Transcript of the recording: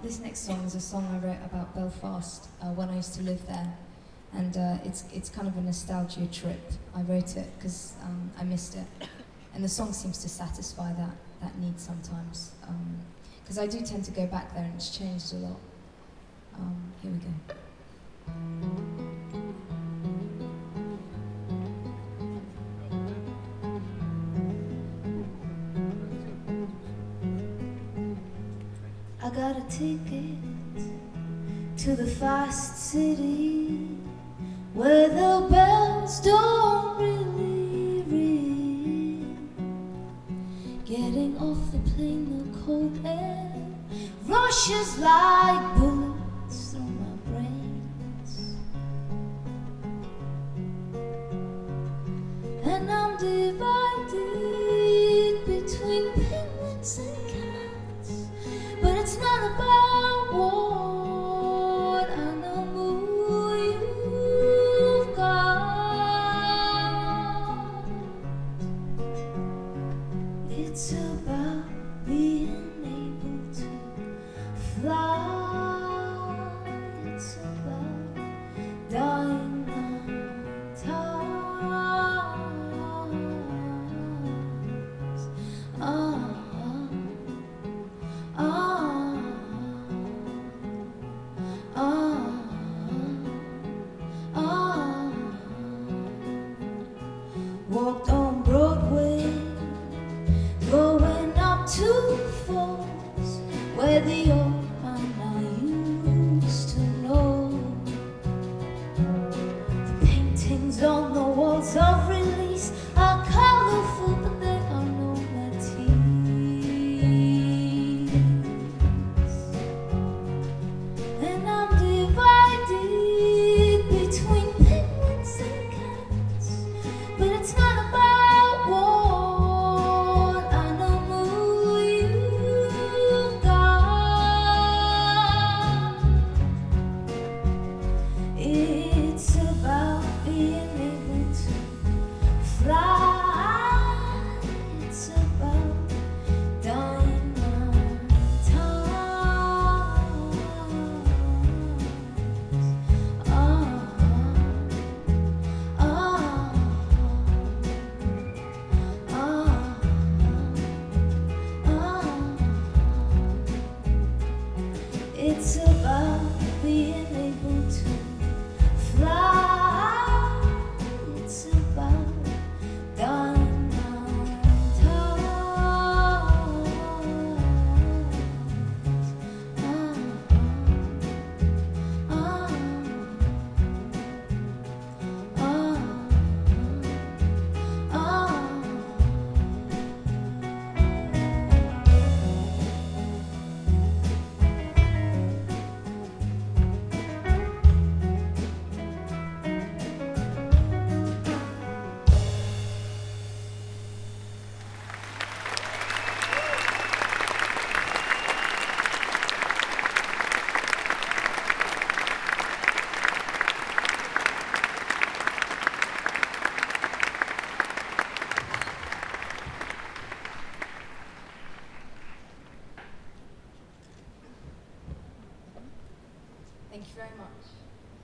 This next song is a song I wrote about Belfast uh, when I used to live there, and uh, it's it's kind of a nostalgia trip. I wrote it because um, I missed it, and the song seems to satisfy that that need sometimes. Because I do tend to go back there, and it's changed a lot. Um, here we go. I got a ticket to Belfast city where the bells don't really ring. Getting off the plane, the cold air rushes like bullets through my brains, and I'm divided between penguins and It's about being able to fly. It's about dying times. Ah. It's about being. very much.